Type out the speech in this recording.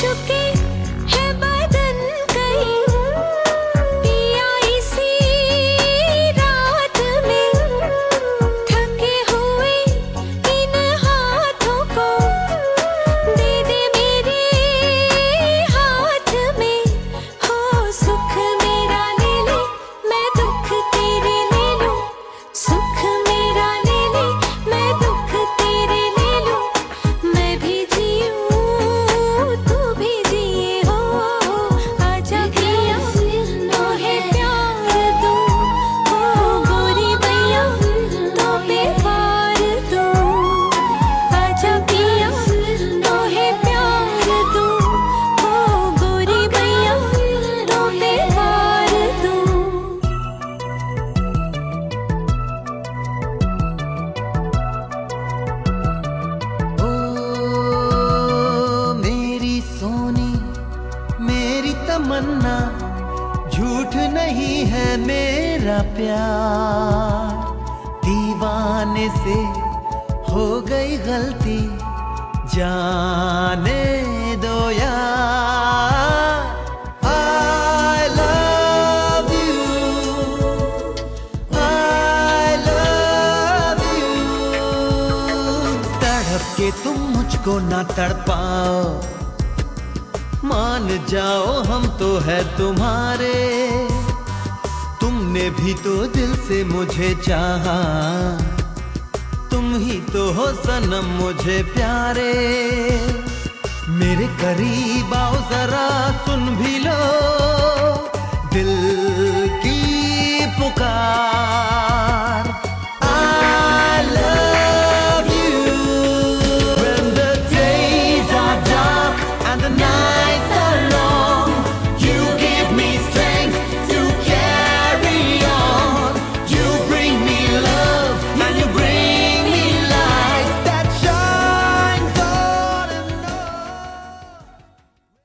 चुके तमन्ना झूठ नहीं है मेरा प्यार। दीवाने से हो गई गलती, जाने दो यार। तड़प के तुम मुझको ना तड़पाओ। मान जाओ, हम तो है तुम्हारे। तुमने भी तो दिल से मुझे चाहा। तुम ही तो हो सनम मुझे प्यारे। मेरे करीब आओ, जरा सुन भी